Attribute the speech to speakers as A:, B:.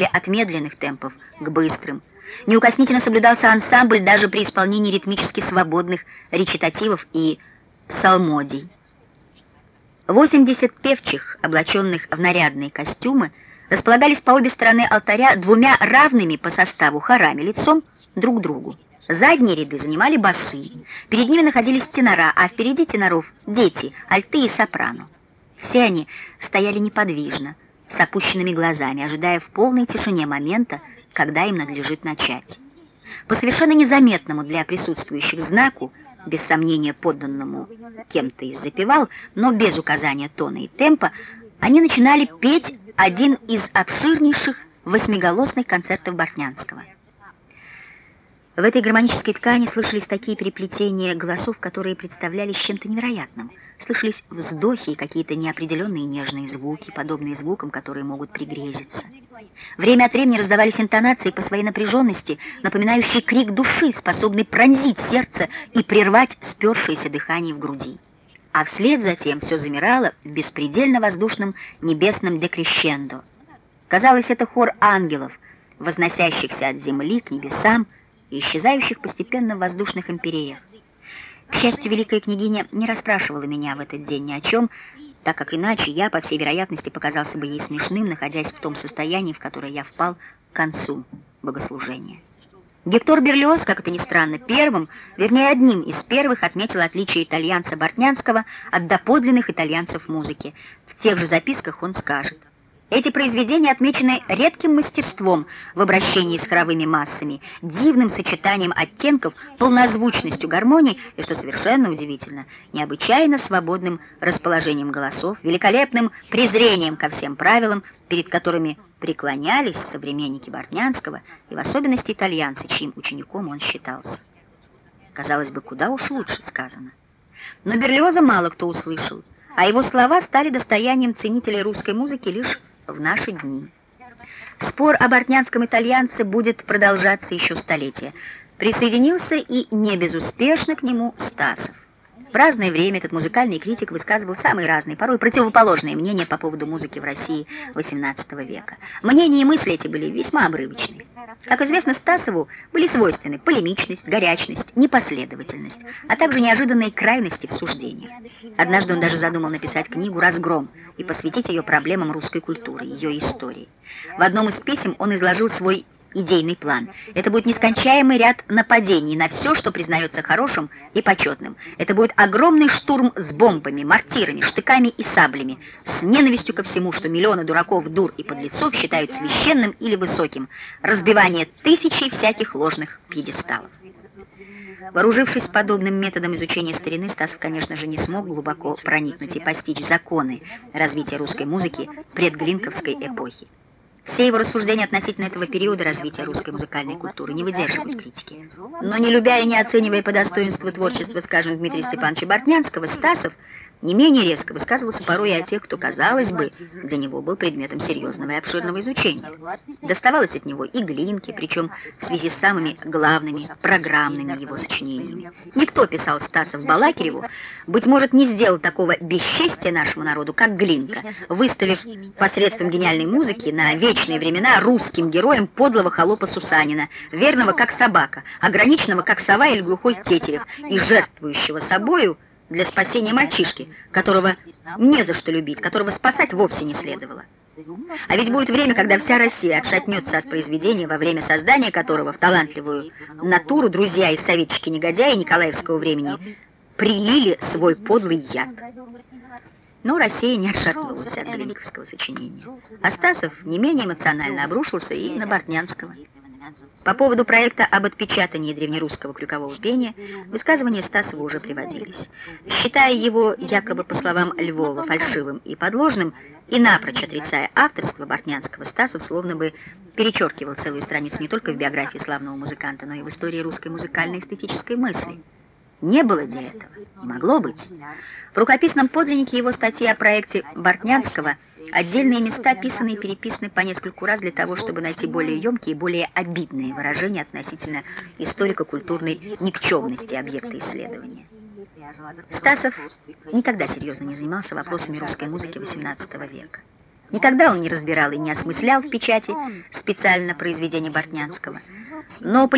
A: переходили от медленных темпов к быстрым. Неукоснительно соблюдался ансамбль даже при исполнении ритмически свободных речитативов и псалмодий. 80 певчих, облаченных в нарядные костюмы, располагались по обе стороны алтаря двумя равными по составу хорами лицом друг к другу. Задние ряды занимали басы, перед ними находились тенора, а впереди теноров дети, альты и сопрано. Все они стояли неподвижно, с опущенными глазами, ожидая в полной тишине момента, когда им надлежит начать. По совершенно незаметному для присутствующих знаку, без сомнения подданному кем-то из запевал, но без указания тона и темпа, они начинали петь один из обширнейших восьмиголосных концертов Бортнянского. В этой гармонической ткани слышались такие переплетения голосов, которые представлялись чем-то невероятным. Слышались вздохи и какие-то неопределенные нежные звуки, подобные звукам, которые могут пригрезиться. Время от времени раздавались интонации по своей напряженности, напоминающие крик души, способный пронзить сердце и прервать спершееся дыхание в груди. А вслед за тем все замирало в беспредельно воздушном небесном декрещендо. Казалось, это хор ангелов, возносящихся от земли к небесам, и исчезающих постепенно в воздушных империях. К счастью, великая княгиня не расспрашивала меня в этот день ни о чем, так как иначе я, по всей вероятности, показался бы ей смешным, находясь в том состоянии, в которое я впал к концу богослужения. Гектор Берлиоз, как это ни странно, первым, вернее одним из первых отметил отличие итальянца Бортнянского от доподлинных итальянцев музыки. В тех же записках он скажет. Эти произведения отмечены редким мастерством в обращении с хоровыми массами, дивным сочетанием оттенков, полнозвучностью гармонии и, что совершенно удивительно, необычайно свободным расположением голосов, великолепным презрением ко всем правилам, перед которыми преклонялись современники Бортнянского и в особенности итальянцы, чьим учеником он считался. Казалось бы, куда уж лучше сказано. Но Берлиоза мало кто услышал, а его слова стали достоянием ценителей русской музыки лишь в наши дни. Спор об артнянском итальянце будет продолжаться еще столетия. Присоединился и не безуспешно к нему Стасов. В разное время этот музыкальный критик высказывал самые разные, порой противоположные мнения по поводу музыки в России XVIII века. Мнения и мысли эти были весьма обрывочны. Как известно, Стасову были свойственны полемичность, горячность, непоследовательность, а также неожиданные крайности в суждениях. Однажды он даже задумал написать книгу «Разгром» и посвятить ее проблемам русской культуры, ее истории. В одном из писем он изложил свой идейный план. Это будет нескончаемый ряд нападений на все, что признается хорошим и почетным. Это будет огромный штурм с бомбами, мортирами, штыками и саблями, с ненавистью ко всему, что миллионы дураков, дур и подлецов считают священным или высоким, разбивание тысячей всяких ложных пьедесталов. Вооружившись подобным методом изучения старины, Стасов, конечно же, не смог глубоко проникнуть и постичь законы развития русской музыки предглинковской эпохи. Все его рассуждения относительно этого периода развития русской музыкальной культуры не выдерживают критики. Но не любя и не оценивая по достоинству творчества, скажем, Дмитрия Степановича Бортнянского, Стасов не менее резко высказывался порой и о тех, кто, казалось бы, для него был предметом серьезного и обширного изучения. Доставалось от него и Глинки, причем в связи с самыми главными программными его сочинениями. Никто, писал Стасов Балакиреву, быть может, не сделал такого бесчестия нашему народу, как Глинка, выставив посредством гениальной музыки на вечные времена русским героем подлого холопа Сусанина, верного как собака, ограниченного как сова или глухой тетерев, и жертвующего собою, для спасения мальчишки, которого не за что любить, которого спасать вовсе не следовало. А ведь будет время, когда вся Россия отшатнется от произведения, во время создания которого в талантливую натуру друзья и советчики-негодяи Николаевского времени прилили свой подлый яд. Но Россия не отшатнулась от Глинковского сочинения. Астасов не менее эмоционально обрушился и на Бортнянского. По поводу проекта об отпечатании древнерусского крюкового пения высказывания Стасова уже приводились. Считая его, якобы по словам Львова, фальшивым и подложным, и напрочь отрицая авторство Бортнянского, Стасов словно бы перечеркивал целую страницу не только в биографии славного музыканта, но и в истории русской музыкальной эстетической мысли. Не было для этого, не могло быть. В рукописном подлиннике его статьи о проекте Бортнянского – Отдельные места писаны и переписаны по нескольку раз для того, чтобы найти более емкие и более обидные выражения относительно историко-культурной никчемности объекта исследования. Стасов никогда серьезно не занимался вопросами русской музыки XVIII века. Никогда он не разбирал и не осмыслял в печати специально произведения Бортнянского. Но